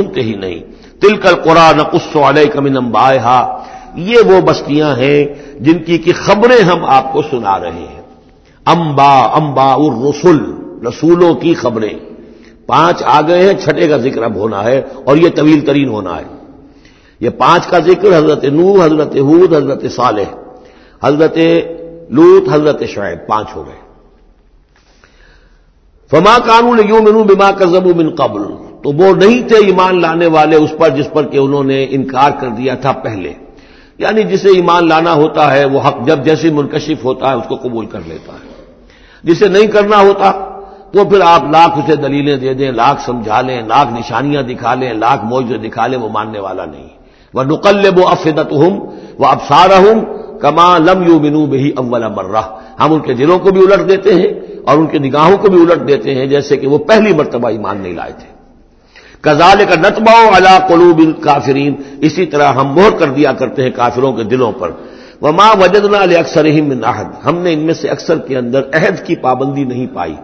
سنتے ہی نہیں۔ تل کر قرآن قص علیہ کمن امبائے یہ وہ بستیاں ہیں جن کی کی خبریں ہم آپ کو سنا رہے ہیں۔ امبا امبا الرسل، رسولوں کی خبریں۔ پانچ آ گئے ہیں، چھٹے کا ذکر اب ہونا ہے اور یہ طویل ترین ہونا ہے۔ یہ پانچ کا ذکر حضرت نو حضرت حود حضرت صالح، حضرت لوت حضرت شعیب، پانچ ہو گئے۔ فما قانون یوں منو بما کا من قبل۔ تو وہ نہیں تھے ایمان لانے والے اس پر جس پر کہ انہوں نے انکار کر دیا تھا پہلے۔ یعنی جسے ایمان لانا ہوتا ہے، وہ حق جب جیسے منکشف ہوتا ہے، اس کو قبول کر لیتا ہے۔ جسے نہیں کرنا ہوتا تو پھر آپ لاکھ اسے دلیلیں دے دیں، لاکھ سمجھا لیں، لاکھ نشانیاں دکھا لیں، لاکھ موجود دکھا لیں، وہ ماننے والا نہیں۔ وہ نقل وہ افدت ہوں وہ ابسارا ہوں کما لم یو بنو بہی اول مرہ ہم ان کے دلوں کو بھی الٹ دیتے ہیں اور ان کی نگاہوں کو بھی الٹ دیتے ہیں، جیسے کہ وہ پہلی مرتبہ ایمان نہیں لائے تھے۔ کزال کا نتبا اللہ قلوب کافرین اسی طرح ہم مہر کر دیا کرتے ہیں کافروں کے دلوں پر۔ وہ ماں وجدنا علیہ اکثر ہی ناحد ہم نے ان میں سے اکثر کے اندر عہد کی پابندی نہیں پائی۔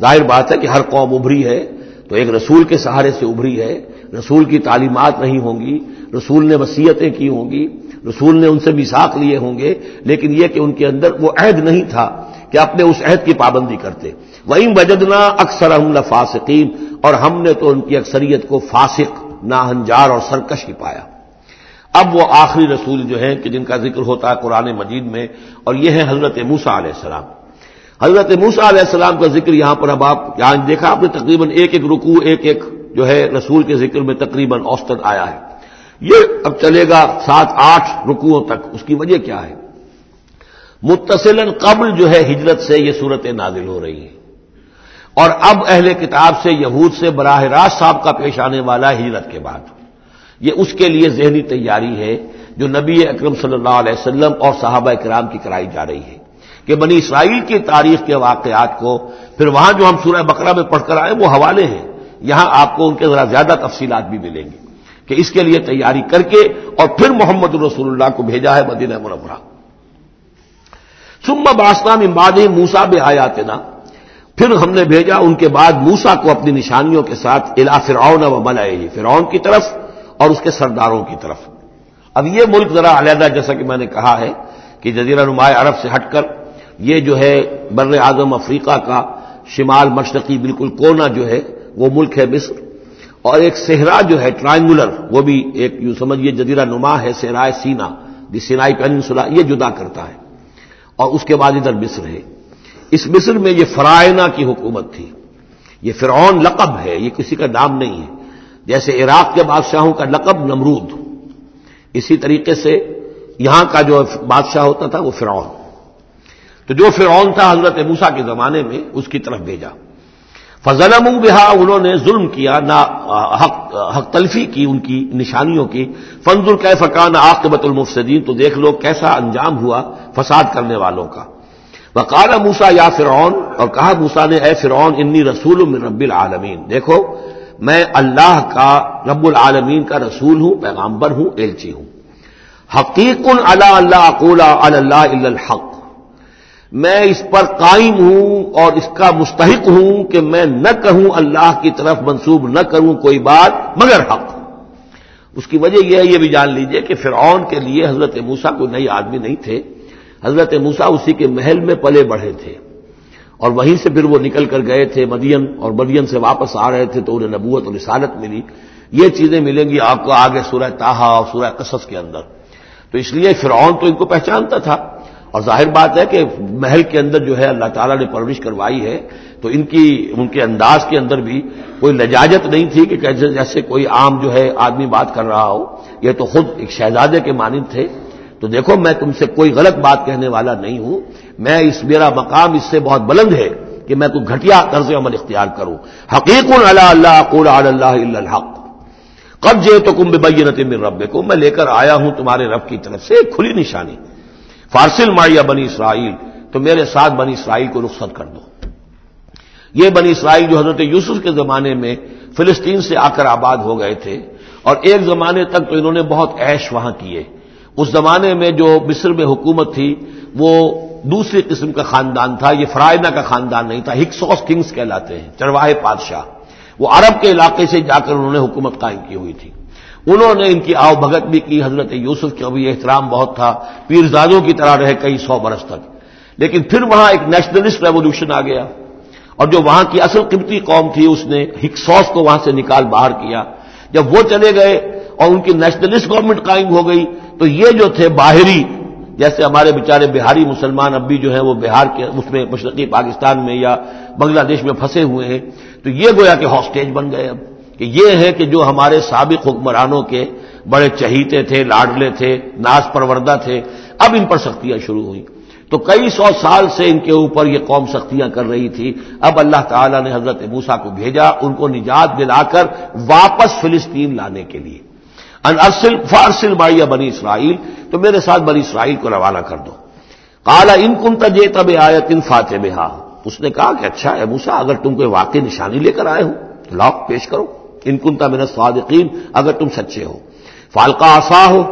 ظاہر بات ہے کہ ہر قوم ابھری ہے۔ تو ایک رسول کے سہارے سے ابھری ہے۔ رسول کی تعلیمات نہیں ہوں گی۔ رسول نے وسیعتیں کی ہوں گی۔ رسول نے ان سے مساق لیے ہوں گے۔ لیکن یہ کہ ان کے اندر وہ عہد نہیں تھا۔ کہ اپنے اس عہد کی پابندی کرتے۔ وہیں بجدنا اکثر ہم فاسقین اور ہم نے تو ان کی اکثریت کو فاسق، ناہنجار اور سرکش ہی پایا۔ اب وہ آخری رسول جو ہیں کہ جن کا ذکر ہوتا ہے قرآن مجید میں، اور یہ ہے حضرت موسا علیہ السلام۔ حضرت موسا علیہ السلام کا ذکر یہاں پر اب آپ، یہاں دیکھا آپ نے تقریباً ایک ایک رکو ایک ایک جو ہے رسول کے ذکر میں تقریباً اوسطن آیا ہے۔ یہ اب چلے گا سات، آٹھ رکوؤں تک، اس کی وجہ کیا ہے؟ متصل قبل جو ہے ہجرت سے یہ صورت نازل ہو رہی ہے اور اب اہل کتاب سے، یہود سے براہ راست صاحب کا پیش آنے والا ہجرت کے بعد۔ یہ اس کے لیے ذہنی تیاری ہے جو نبی اکرم صلی اللہ علیہ وسلم اور صحابہ کرام کی کرائی جا رہی ہے کہ بنی اسرائیل کی تاریخ کے واقعات کو پھر وہاں جو ہم سورہ بقرہ میں پڑھ کر آئے وہ حوالے ہیں۔ یہاں آپ کو ان کے ذرا زیادہ تفصیلات بھی ملیں گی کہ اس کے لیے تیاری کر کے اور پھر محمد الرسول اللہ کو بھیجا ہے مدینہ منورہ۔ سم باسلام امباد موسا بے آیات نا پھر ہم نے بھیجا ان کے بعد موسا کو اپنی نشانیوں کے ساتھ الا فرعون و ملائے فرعون کی طرف اور اس کے سرداروں کی طرف۔ اب یہ ملک ذرا علیحدہ، جیسا کہ میں نے کہا ہے کہ جزیرہ نمایاں عرب سے ہٹ کر یہ جو ہے بر اعظم افریقہ کا شمال مشرقی بالکل کونا جو ہے، وہ ملک ہے مصر۔ اور ایک صحرا جو ہے ٹرائنگولر وہ بھی ایک یوں سمجھیے جزیرہ نما ہے صحرائے سینا، دی سینائی پینسلا یہ جدا کرتا ہے۔ اور اس کے بعد ادھر مصر ہے۔ اس مصر میں یہ فرائنا کی حکومت تھی۔ یہ فرعون لقب ہے، یہ کسی کا نام نہیں ہے۔ جیسے عراق کے بادشاہوں کا لقب نمرود۔ اسی طریقے سے یہاں کا جو بادشاہ ہوتا تھا وہ فرعون۔ تو جو فرعون تھا حضرت موسا کے زمانے میں اس کی طرف بھیجا۔ فضل بہا انہوں نے ظلم کیا نہ حق حق تلفی کی ان کی نشانیوں کی۔ فنز الق فقان عاقبت المفسدین تو دیکھ لو کیسا انجام ہوا فساد کرنے والوں کا۔ وقال موسا یا فرعون اور کہا موسا نے، اے فرعون انی رسول من رب العالمین دیکھو، میں اللہ کا، رب العالمین کا رسول ہوں پیغامبر ہوں، ایلچی ہوں۔ حقیق اللہ اللہ اقولا اللہ الحق۔ میں اس پر قائم ہوں اور اس کا مستحق ہوں کہ میں نہ کہوں اللہ کی طرف منسوب نہ کروں کوئی بات مگر حق۔ اس کی وجہ یہ ہے، یہ بھی جان لیجیے کہ فرعون کے لیے حضرت موسا کوئی نئی آدمی نہیں تھے۔ حضرت موسا اسی کے محل میں پلے بڑھے تھے۔ اور وہیں سے پھر وہ نکل کر گئے تھے مدین اور مدین سے واپس آ رہے تھے تو انہیں نبوت اور رسالت ملی۔ یہ چیزیں ملیں گی آپ کو آگے سورہ تاہا اور سورہ قصص کے اندر۔ تو اس لیے فرعون تو ان کو پہچانتا تھا۔ اور ظاہر بات ہے کہ محل کے اندر جو ہے اللہ تعالیٰ نے پرورش کروائی ہے، تو ان کی، ان کے انداز کے اندر بھی کوئی لجاجت نہیں تھی کہ جیسے کوئی عام جو ہے آدمی بات کر رہا ہو، یہ تو خود ایک شہزادے کے مانند تھے۔ تو دیکھو، میں تم سے کوئی غلط بات کہنے والا نہیں ہوں۔ میں اس، میرا مقام اس سے بہت بلند ہے کہ میں کوئی گھٹیا طرز عمل اختیار کروں۔ حقیق اللہ اللہ اللہ الحق۔ کب تو کم بینت من رب کو میں لے کر آیا ہوں تمہارے رب کی طرف سے کھلی نشانی۔ فارسل ماریا بنی اسرائیل، تو میرے ساتھ بنی اسرائیل کو رخصت کر دو۔ یہ بنی اسرائیل جو حضرت یوسف کے زمانے میں فلسطین سے آ کر آباد ہو گئے تھے، اور ایک زمانے تک تو انہوں نے بہت عیش وہاں کیے۔ اس زمانے میں جو مصر میں حکومت تھی، وہ دوسری قسم کا خاندان تھا، یہ فرائنا کا خاندان نہیں تھا ہکسوس کنگز کہلاتے ہیں، چرواہے بادشاہ وہ عرب کے علاقے سے جا کر انہوں نے حکومت قائم کی ہوئی تھی۔ انہوں نے ان کی آؤ بھگت بھی کی، حضرت یوسف کا بھی احترام بہت تھا، پیرزادوں کی طرح رہے کئی سو برس تک۔ لیکن پھر وہاں ایک نیشنلسٹ ریولیوشن آ گیا۔ اور جو وہاں کی اصل قیمتی قوم تھی، اس نے ہکسوس کو وہاں سے نکال باہر کیا۔ جب وہ چلے گئے اور ان کی نیشنلسٹ گورنمنٹ قائم ہو گئی، تو یہ جو تھے باہری، جیسے ہمارے بیچارے بہاری مسلمان اب بھی جو ہیں، وہ بہار کے، اس میں مشرقی پاکستان میں یا بنگلہ دیش میں پھنسے ہوئے ہیں۔ تو یہ گویا کہ ہاسٹیج بن گئے اب۔ کہ یہ ہے کہ جو ہمارے سابق حکمرانوں کے بڑے چہیتے تھے، لاڈلے تھے ناز پروردہ تھے، اب ان پر سختیاں شروع ہوئی تو کئی سو سال سے ان کے اوپر یہ قوم سختیاں کر رہی تھی۔ اب اللہ تعالیٰ نے حضرت موسا کو بھیجا، ان کو نجات دلا کر واپس فلسطین لانے کے لیے۔ ان ارسل، فارسل بائی بنی اسرائیل، تو میرے ساتھ بنی اسرائیل کو روانہ کر دو۔ کالا ان کن تجے تب آیت ان فاتح اس نے کہا کہ اچھا ہے موسا اگر تم کوئی واقعی نشانی لے کر آئے ہو تو لاک پیش کرو۔ ان کن میرا صادقین اگر تم سچے ہو۔ فالکا آسا ہو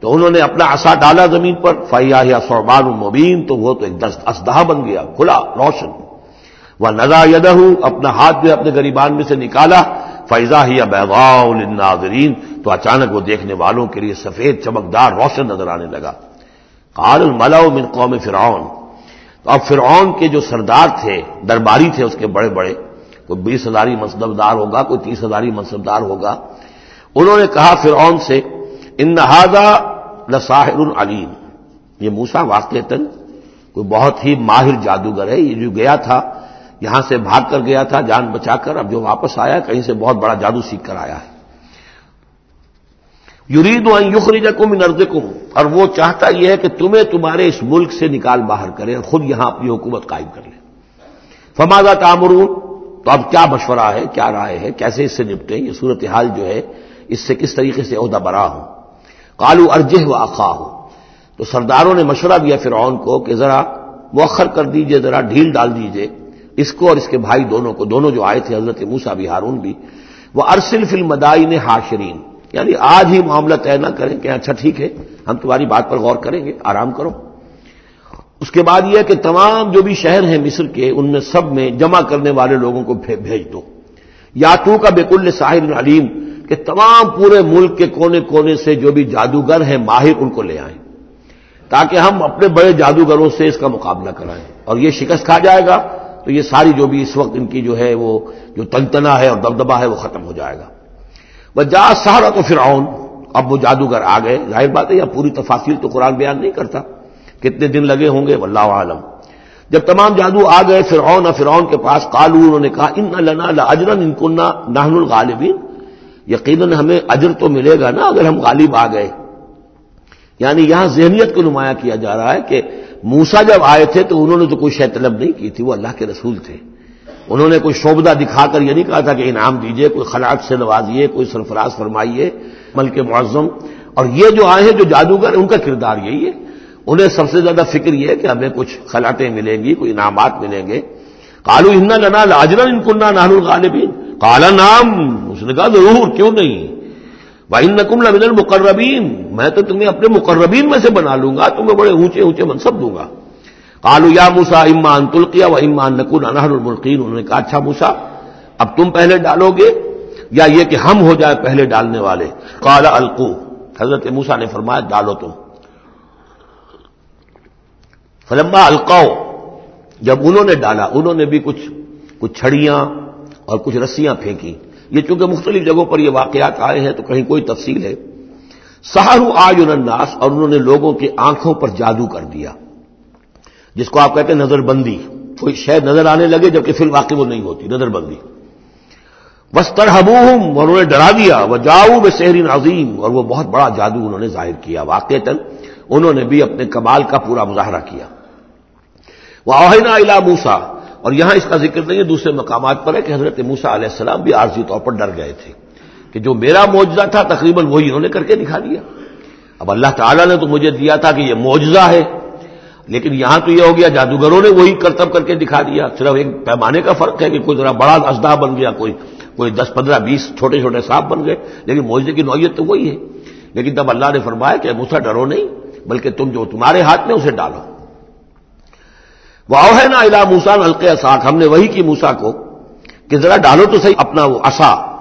تو انہوں نے اپنا آسا ڈالا زمین پر۔ فیا یا سوربان المبین تو وہ تو ایک اسدہ بن گیا، کھلا، روشن۔ وہ نزا یدہ اپنا ہاتھ جو اپنے گریبان میں سے نکالا۔ فیضا ہی ناظرین تو اچانک وہ دیکھنے والوں کے لیے سفید، چمکدار، روشن نظر آنے لگا۔ قال الملا من قوم فرعون۔ تو اب فرعون کے جو سردار تھے، درباری تھے، اس کے بڑے بڑے کوئی بیس ہزاری منصب دار ہوگا، کوئی تیس ہزاری منصب دار ہوگا۔ انہوں نے کہا فرعون سے، ان نہادا لساحر العلیم یہ موسا واقع کوئی بہت ہی ماہر جادوگر ہے۔ یہ جو گیا تھا، یہاں سے بھاگ کر گیا تھا، جان بچا کر، اب جو واپس آیا، کہیں سے بہت بڑا جادو سیکھ کر آیا ہے۔ یورید یخری جکم نرد اور وہ چاہتا یہ ہے کہ تمہیں تمہارے اس ملک سے نکال باہر کرے اور خود یہاں اپنی حکومت قائم کر لے۔ فمازا کامرون تو اب کیا مشورہ ہے، کیا رائے ہے، کیسے اس سے نپٹیں؟ یہ صورتحال جو ہے، اس سے کس طریقے سے عہدہ برا ہو کالو ارجہ و اخا ہو تو سرداروں نے مشورہ دیا فرعون کو کہ ذرا مؤخر کر دیجیے، ذرا ڈھیل ڈال دیجیے۔ اس کو اور اس کے بھائی دونوں کو، دونوں جو آئے تھے، حضرت موسا بھی، ہارون بھی۔ وہ ارسل فل مدائی نے ہاشرین یعنی آج ہی معاملہ طے نہ کریں کہ اچھا ٹھیک ہے، ہم تمہاری بات پر غور کریں گے، آرام کرو۔ اس کے بعد یہ کہ تمام جو بھی شہر ہیں مصر کے، ان میں سب میں جمع کرنے والے لوگوں کو بھیج دو۔ یا تو کا بیکل ساحر علیم کہ تمام پورے ملک کے کونے کونے سے جو بھی جادوگر ہیں ماہر ان کو لے آئیں۔ تاکہ ہم اپنے بڑے جادوگروں سے اس کا مقابلہ کرائیں۔ اور یہ شکست کھا جائے گا، تو یہ ساری جو بھی اس وقت ان کی جو ہے وہ جو تنتنا ہے اور دبدبا ہے وہ ختم ہو جائے گا۔ وہ جا سہارا تو فرعون۔ اب وہ جادوگر آ گئے۔ ظاہر بات ہے یا پوری تفاصیل تو قرآن بیان نہیں کرتا۔ کتنے دن لگے ہوں گے؟ واللہ عالم۔ جب تمام جادو آ گئے، فرعون اور فرعون کے پاس کالو انہوں نے کہا، ان لنا اجرن ان کنہ نہن الغالبین یقیناً ہمیں اجر تو ملے گا نا اگر ہم غالب آ گئے۔ یعنی یہاں ذہنیت کو نمایاں کیا جا رہا ہے کہ موسا جب آئے تھے تو انہوں نے تو کوئی شے طلب نہیں کی تھی، وہ اللہ کے رسول تھے۔ انہوں نے کوئی شوبدہ دکھا کر یہ نہیں کہا تھا کہ انعام دیجیے، کوئی خلاق سے نوازیے کوئی سرفراز فرمائیے ملک معظم۔ اور یہ جو آئے ہیں، جو جادوگر، ان کا کردار یہی ہے۔ انہیں سب سے زیادہ فکر یہ ہے کہ ہمیں کچھ خلاٹیں ملیں گی، کوئی انعامات ملیں گے۔ کالو ہننا لنا لاجنا ان کنہ نہر الغالبین کالا نام اس نے کہا، ضرور، کیوں نہیں؟ بھائی نقم لمن المقربین میں تو تمہیں اپنے مقربین میں سے بنا لوں گا، تمہیں بڑے اونچے اونچے منصب دوں گا۔ کالو یا موسا امان تلقیا و امان نقول انہر الملقین انہوں نے کہا اچھا موسا اب تم پہلے ڈالو گے یا یہ کہ ہم ہو جائے پہلے ڈالنے والے؟ کالا القو حضرت موسا نے فرمایا، ڈالو تم۔ فلما القاؤ، جب انہوں نے ڈالا، انہوں نے بھی کچھ کچھ چھڑیاں اور کچھ رسیاں پھینکی یہ چونکہ مختلف جگہوں پر یہ واقعات آئے ہیں تو کہیں کوئی تفصیل ہے۔ سہارو آج الناس اور انہوں نے لوگوں کی آنکھوں پر جادو کر دیا۔ جس کو آپ کہتے ہیں نظر بندی۔ کوئی شہ نظر آنے لگے جبکہ پھر واقع وہ نہیں ہوتی، نظر بندی۔ بس ترہبوہم انہوں نے ڈرا دیا۔ وہ جاؤ بے سہرین عظیم اور وہ بہت بڑا جادو انہوں نے ظاہر کیا واقع انہوں نے بھی اپنے کمال کا پورا مظاہرہ کیا۔ وہ اوہینا الا موسا اور یہاں اس کا ذکر نہیں ہے، دوسرے مقامات پر ہے کہ حضرت موسا علیہ السلام بھی عارضی طور پر ڈر گئے تھے کہ جو میرا معجزہ تھا، تقریباً وہی انہوں نے کر کے دکھا دیا۔ اب اللہ تعالیٰ نے تو مجھے دیا تھا کہ یہ معجزہ ہے، لیکن یہاں تو یہ ہو گیا، جادوگروں نے وہی کرتب کر کے دکھا دیا۔ صرف ایک پیمانے کا فرق ہے کہ کوئی ذرا بڑا ازدا بن گیا، کوئی کوئی دس، پندرہ، بیس چھوٹے چھوٹے صاحب بن گئے، لیکن معجزے کی نوعیت تو وہی ہے۔ لیکن تب اللہ نے فرمایا کہ موسا ڈرو نہیں بلکہ تم جو تمہارے ہاتھ میں اسے ڈالو۔ وہ ہے نا الا موسا نلقے ساک ہم نے وہی کی موسا کو کہ ذرا ڈالو تو صحیح اپنا وہ اصا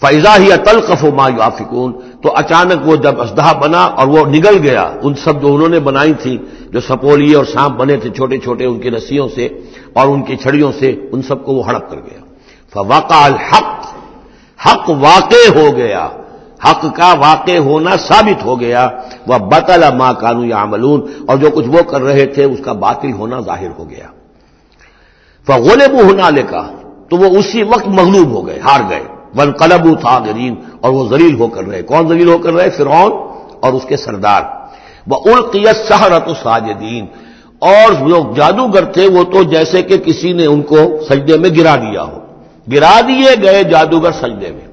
فیضا ہی تلقف و ما یافکون تو اچانک وہ جب اسدہ بنا اور وہ نگل گیا، ان سب جو انہوں نے بنائی تھی، جو سپولی اور سانپ بنے تھے چھوٹے چھوٹے ان کی رسیوں سے اور ان کی چھڑیوں سے، ان سب کو وہ ہڑپ کر گیا۔ فواقع الحق، حق واقع ہو گیا۔ حق کا واقع ہونا ثابت ہو گیا۔ وہ بطل ماں کانو یا اور جو کچھ وہ کر رہے تھے، اس کا باطل ہونا ظاہر ہو گیا۔ فغول ہونا لے کا تو وہ اسی وقت مغلوب ہو گئے، ہار گئے۔ ون قلب تھا اور وہ زلیل ہو کر رہے۔ کون زلیل ہو کر رہے؟ فرعون اور اس کے سردار۔ وہ القیت سہرت ساجدین اور جو جادوگر تھے، وہ تو جیسے کہ کسی نے ان کو سجدے میں گرا دیا ہو۔ گرا دیے گئے جادوگر سجدے میں۔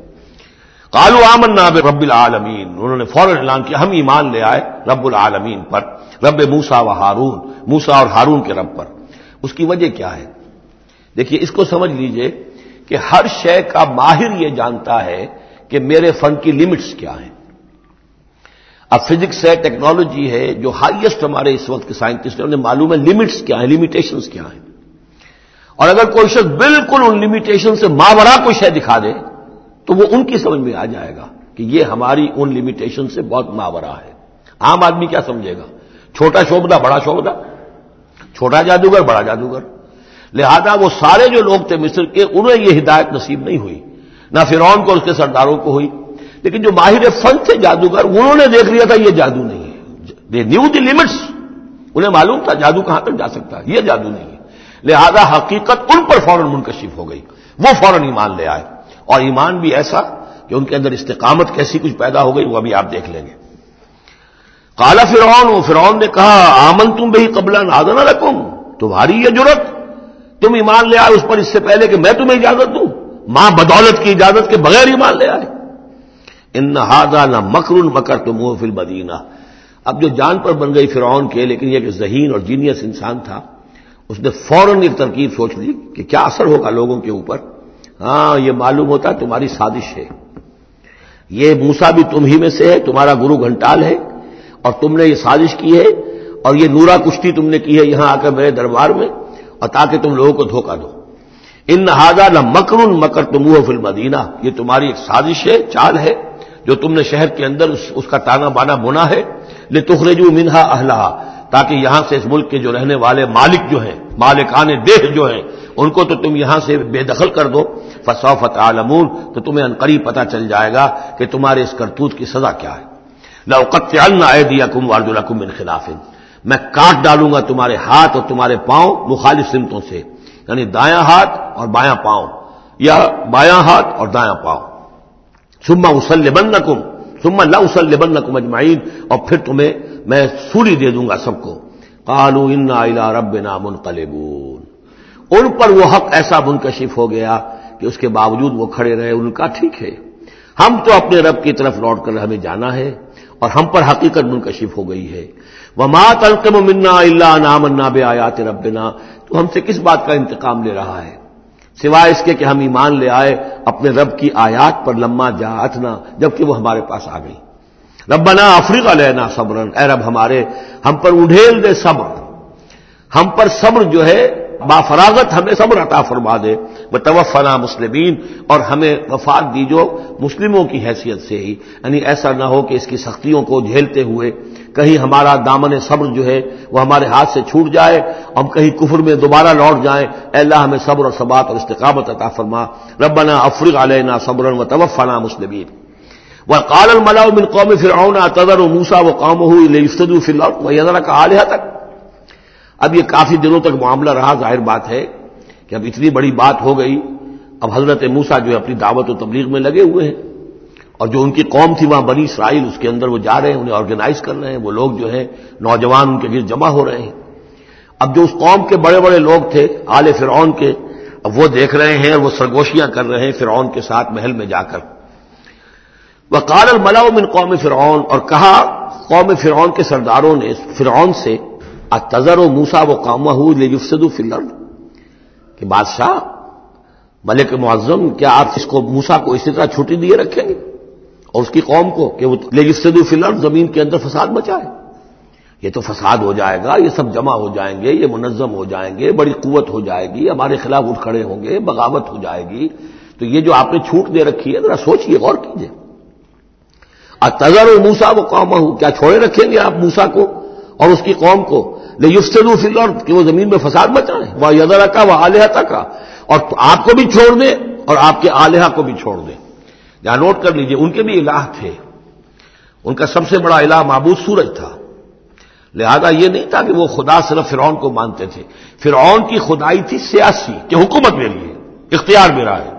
کالو آمن ناب رب العالمین۔ انہوں نے فوراً اعلان کیا، ہم ایمان لے آئے رب العالمین پر، رب موسا و ہارون موسا اور ہارون کے رب پر۔ اس کی وجہ کیا ہے؟ دیکھیے، اس کو سمجھ لیجیے کہ ہر شے کا ماہر یہ جانتا ہے کہ میرے فن کی لمٹس کیا ہیں۔ اب فزکس ہے ٹیکنالوجی ہے، جو ہائیسٹ ہمارے اس وقت کے سائنٹسٹ ہیں، انہیں معلوم ہے لمٹس کیا ہیں لمیٹیشنس کیا ہیں۔ اور اگر کوئی شخص بالکل ان لمیٹیشن سے ماورا کوئی شے دکھا دے تو وہ ان کی سمجھ میں آ جائے گا کہ یہ ہماری ان لمیٹیشن سے بہت ماورا ہے۔ عام آدمی کیا سمجھے گا؟ چھوٹا شوبدہ بڑا شوبدہ چھوٹا جادوگر، بڑا جادوگر۔ لہذا وہ سارے جو لوگ تھے مصر کے، انہیں یہ ہدایت نصیب نہیں ہوئی۔ نہ فرعون کو اس کے سرداروں کو ہوئی۔ لیکن جو ماہر فن تھے جادوگر، انہوں نے دیکھ لیا تھا یہ جادو نہیں ہے۔ دے نیو دی لمٹس انہیں معلوم تھا جادو کہاں تک جا سکتا ہے۔ یہ جادو نہیں ہے۔ لہذا حقیقت ان پر فوراً منکشف ہو گئی۔ وہ فوراً ایمان لے آئے۔ اور ایمان بھی ایسا کہ ان کے اندر استقامت کیسی کچھ پیدا ہو گئی وہ ابھی آپ دیکھ لیں گے۔ کالا فرعون فرعون نے کہا آمن تم بھی قبلہ نادنا رکھوں تمہاری یہ ضرورت تم ایمان لے آئے اس پر اس سے پہلے کہ میں تمہیں اجازت دوں، ماں بدولت کی اجازت کے بغیر ایمان لے آئے۔ ان نہ نہ مکر مکر تم فل مدینہ اب جو جان پر بن گئی فرعون کے، لیکن یہ کہ ذہین اور جینیس انسان تھا، اس نے فوراً ایک ترکیب سوچ لی کہ کیا اثر ہوگا لوگوں کے اوپر۔ ہاں یہ معلوم ہوتا ہے تمہاری سازش ہے۔ یہ موسا بھی تم ہی میں سے ہے، تمہارا گرو گھنٹال ہے، اور تم نے یہ سازش کی ہے، اور یہ نورا کشتی تم نے کی ہے یہاں آ کر میرے دربار میں، اور تاکہ تم لوگوں کو دھوکہ دو۔ ان نہادا نہ مکر مکر تم فل مدینہ یہ تمہاری ایک سازش ہے، چال ہے، جو تم نے شہر کے اندر اس اس کا تانا بانا بنا ہے۔ لے تخرجو منہا اہلا تاکہ یہاں سے اس ملک کے جو رہنے والے مالک جو ہیں، مالکان دیہ جو ہیں ان کو تو تم یہاں سے بے دخل کر دو۔ فصوفت عالمون تو تمہیں انقریب پتہ چل جائے گا کہ تمہارے اس کرتوت کی سزا کیا ہے۔ لوقت النا دیا کم وارد القم خلاف۔ میں کاٹ ڈالوں گا تمہارے ہاتھ اور تمہارے پاؤں مخالف سمتوں سے یعنی دایاں ہاتھ اور بایاں پاؤں۔ یا بایاں ہاتھ اور دایاں پاؤں۔ سما اسل بن نکم سما لا اسل بن نکم اجمائین اور پھر تمہیں میں سوری دے دوں گا سب کو۔ کالو ان رب نام ان پر وہ حق ایسا منکشف ہو گیا کہ اس کے باوجود وہ کھڑے رہے، ان کا ٹھیک ہے۔ ہم تو اپنے رب کی طرف لوٹ کر ہمیں جانا ہے اور ہم پر حقیقت منکشف ہو گئی ہے۔ وہ مات القم منا اللہ نام بے آیات ربنا۔ تو ہم سے کس بات کا انتقام لے رہا ہے؟ سوائے اس کے کہ ہم ایمان لے آئے اپنے رب کی آیات پر لما جا اتنا جبکہ وہ ہمارے پاس آ گئی۔ ربنا افریقہ لینا صبرن اے رب ہمارے، ہم پر اڈھیل دے صبر۔ ہم پر صبر جو ہے با فراغت ہمیں صبر عطا فرما دے۔ وہ توفنا مسلمین، اور ہمیں وفات دیجو مسلموں کی حیثیت سے ہی۔ یعنی ایسا نہ ہو کہ اس کی سختیوں کو جھیلتے ہوئے کہیں ہمارا دامن صبر جو ہے وہ ہمارے ہاتھ سے چھوٹ جائے، ہم کہیں کفر میں دوبارہ لوٹ جائیں۔ اے اللہ، ہمیں صبر اور ثبات اور استقامت عطا فرما۔ ربنا افرغ علینا صبر و توفنا مسلمین۔ وہ قال الملا من قوم فرعون تدر و موسا و قوم ہوئی فی الارض وہ کا عالیہ تک اب یہ کافی دنوں تک معاملہ رہا، ظاہر بات ہے کہ اب اتنی بڑی بات ہو گئی۔ اب حضرت موسا جو ہے اپنی دعوت و تبلیغ میں لگے ہوئے ہیں۔ اور جو ان کی قوم تھی، وہاں بنی اسرائیل، اس کے اندر وہ جا رہے ہیں، انہیں آرگنائز کر رہے ہیں۔ وہ لوگ جو ہیں، نوجوان ان کے گرد جمع ہو رہے ہیں۔ اب جو اس قوم کے بڑے بڑے لوگ تھے، آل فرعون کے، اب وہ دیکھ رہے ہیں وہ سرگوشیاں کر رہے ہیں فرعون کے ساتھ محل میں جا کر۔ وہ کال الملاؤ من قوم فرعون، اور کہا قوم فرعون کے سرداروں نے، فرعون سے تذر و موسا و کام لیجسد فلر کہ بادشاہ، ملک معظم، کیا آپ اس کو موسا کو اسی طرح چھٹی دیے رکھیں گے؟ اور اس کی قوم کو کہ وہ لیجسد فلر زمین کے اندر فساد بچائے یہ تو فساد ہو جائے گا، یہ سب جمع ہو جائیں گے، یہ منظم ہو جائیں گے، بڑی قوت ہو جائے گی، ہمارے خلاف اٹھ کھڑے ہوں گے، بغاوت ہو جائے گی۔ تو یہ جو آپ نے چھوٹ دے رکھی ہے، ذرا سوچیے غور کیجیے تذر و موسا وہ قوم ہوں کیا چھوڑے رکھیں گے آپ موسا کو اور اس کی قوم کو؟ یوفسلو فل اور کہ وہ زمین میں فساد بچائیں وہ یدرا کا وہ آلیہ کا اور آپ کو بھی چھوڑ دیں اور آپ کے آلیہ کو بھی چھوڑ دیں یہاں نوٹ کر لیجیے، ان کے بھی الہ تھے۔ ان کا سب سے بڑا الہ معبود سورج تھا۔ لہذا یہ نہیں تھا کہ وہ خدا صرف فرعون کو مانتے تھے۔ فرعون کی خدائی تھی سیاسی، کہ حکومت میری ہے، اختیار میرا ہے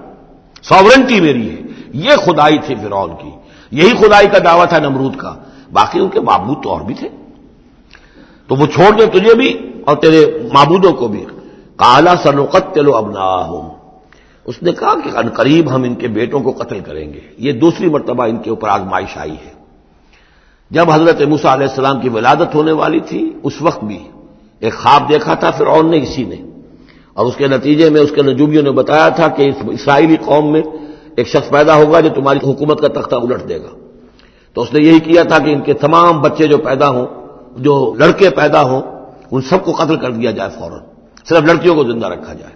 ساورنٹی میری ہے۔ یہ خدائی تھی فرعون کی۔ یہی خدائی کا دعویٰ تھا نمرود کا۔ باقی ان کے معبود تو اور بھی تھے۔ تو وہ چھوڑ دیں تجھے بھی اور تیرے معبودوں کو بھی۔ کالا سنوقت تلو ابنا اس نے کہا کہ ان قریب ہم ان کے بیٹوں کو قتل کریں گے۔ یہ دوسری مرتبہ ان کے اوپر آزمائش آئی ہے۔ جب حضرت موسا علیہ السلام کی ولادت ہونے والی تھی، اس وقت بھی ایک خواب دیکھا تھا پھر اور نے اسی نے اور اس کے نتیجے میں اس کے نجوبیوں نے بتایا تھا کہ اسرائیلی قوم میں ایک شخص پیدا ہوگا جو تمہاری حکومت کا تختہ الٹ دے گا۔ تو اس نے یہی کیا تھا کہ ان کے تمام بچے جو پیدا ہوں جو لڑکے پیدا ہوں، ان سب کو قتل کر دیا جائے فوراً۔ صرف لڑکیوں کو زندہ رکھا جائے۔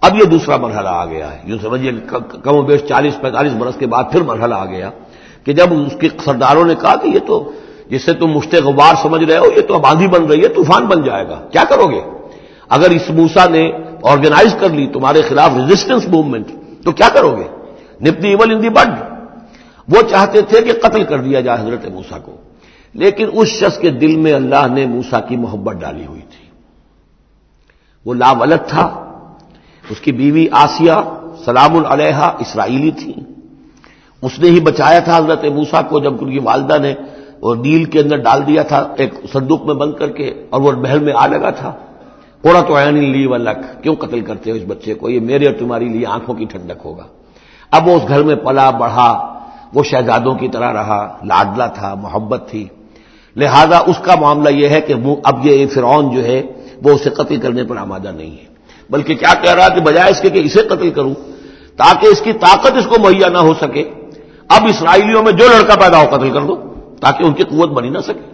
اب یہ دوسرا مرحلہ آ گیا ہے۔ یوں سمجھیے کم و بیش چالیس، پینتالیس برس کے بعد پھر مرحلہ آ گیا کہ جب اس کے سرداروں نے کہا کہ یہ تو جس سے تم مشتے غبار سمجھ رہے ہو، یہ تو اب آندھی بن رہی ہے، طوفان بن جائے گا۔ کیا کرو گے؟ اگر اس موسا نے آرگنائز کر لی تمہارے خلاف ریزسٹنس موومنٹ تو کیا کرو گے؟ نپتی ایول ان دی بڈ وہ چاہتے تھے کہ قتل کر دیا جائے حضرت موسا کو۔ لیکن اس شخص کے دل میں اللہ نے موسا کی محبت ڈالی ہوئی تھی۔ وہ لاولت تھا، اس کی بیوی آسیہ سلام العلیہ اسرائیلی تھی۔ اس نے ہی بچایا تھا حضرت موسا کو جب ان کی والدہ نے وہ نیل کے اندر ڈال دیا تھا ایک صندوق میں بند کر کے اور وہ محل میں آ لگا تھا۔ کوڑا تو عین لی و لکھ کیوں قتل کرتے ہو اس بچے کو؟ یہ میرے اور تمہاری لیے آنکھوں کی ٹھنڈک ہوگا۔ اب وہ اس گھر میں پلا بڑھا، وہ شہزادوں کی طرح رہا لاڈلا تھا، محبت تھی۔ لہذا اس کا معاملہ یہ ہے کہ اب یہ فرعون جو ہے، وہ اسے قتل کرنے پر آمادہ نہیں ہے۔ بلکہ کیا کہہ رہا کہ بجائے اس کے کہ اسے قتل کروں، تاکہ اس کی طاقت اس کو مہیا نہ ہو سکے۔ اب اسرائیلیوں میں جو لڑکا پیدا ہو قتل کر دو، تاکہ ان کی قوت بنی نہ سکے۔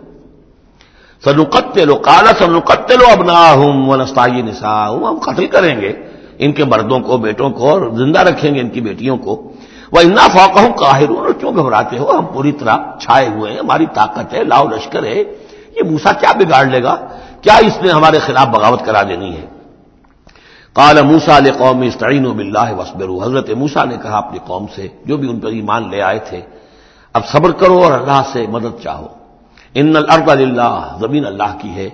سنوقت لو کالا سنوقت لو اب نہ ہوں نسائی نسا ہوں ہم قتل کریں گے۔ ان کے مردوں کو، بیٹوں کو اور زندہ رکھیں گے ان کی بیٹیوں کو۔ وہ انا فوق ہوں کاہر اور کیوں گھبراتے ہو؟ ہم پوری طرح چھائے ہوئے ہیں، ہماری طاقت ہے، لاؤ لشکر ہے۔ یہ موسا کیا بگاڑ لے گا؟ کیا اس نے ہمارے خلاف بغاوت کرا دینی ہے؟ کال موسا علیہ قوم استعین و بلّہ وسبر حضرت موسا نے کہا اپنی قوم سے، جو بھی ان پر ایمان لے آئے تھے، اب صبر کرو اور اللہ سے مدد چاہو۔ ان الرد اللہ زمین اللہ کی ہے۔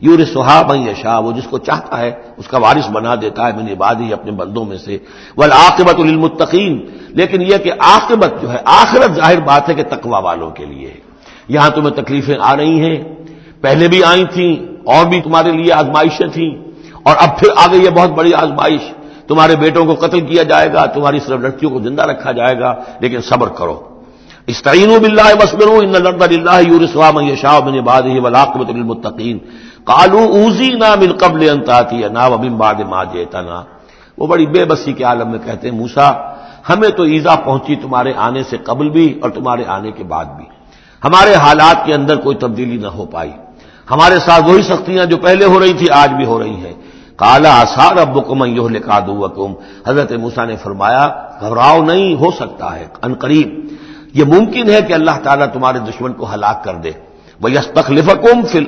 یور سہا بن یشا وہ جس کو چاہتا ہے اس کا وارث بنا دیتا ہے میں بعد ہی اپنے بندوں میں سے۔ ول عاقبت المتقین لیکن یہ کہ عاقبت جو ہے، آخرت ظاہر بات ہے کہ تقوا والوں کے لیے یہاں تمہیں تکلیفیں آ رہی ہیں۔ پہلے بھی آئی تھیں، اور بھی تمہارے لیے آزمائشیں تھیں۔ اور اب پھر آ گئی ہے بہت بڑی آزمائش۔ تمہارے بیٹوں کو قتل کیا جائے گا، تمہاری صرف لڑکیوں کو زندہ رکھا جائے گا، لیکن صبر کرو۔ استعین بلّہ مسمر ان اللہ یورسوام شاہ بن باد ولاقبت المتقین کالو اوزی نہ مل قبل انتاتی نا وبم باد ماں جیتا وہ بڑی بے بسی کے عالم میں کہتے ہیں موسا ہمیں تو ایزا پہنچی تمہارے آنے سے قبل بھی اور تمہارے آنے کے بعد بھی۔ ہمارے حالات کے اندر کوئی تبدیلی نہ ہو پائی۔ ہمارے ساتھ وہی سختیاں جو پہلے ہو رہی تھی، آج بھی ہو رہی ہیں۔ کالا آسار اب کم یو لکھا حضرت موسا نے فرمایا، گھبراؤ نہیں، ہو سکتا ہے، ان قریب۔ یہ ممکن ہے کہ اللہ تعالیٰ تمہارے دشمن کو ہلاک کر دے۔ وہ یس تخلیف کم فل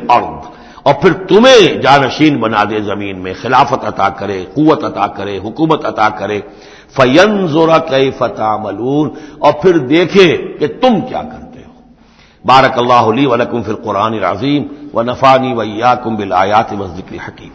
اور پھر تمہیں جانشین بنا دے زمین میں، خلافت عطا کرے، قوت عطا کرے، حکومت عطا کرے۔ فین زورا کئی فتح ملون اور پھر دیکھے کہ تم کیا کرتے ہو۔ بارک اللہ علی ولکم فر قرآن عظیم و نفانی ویا کم بل آیات حکیم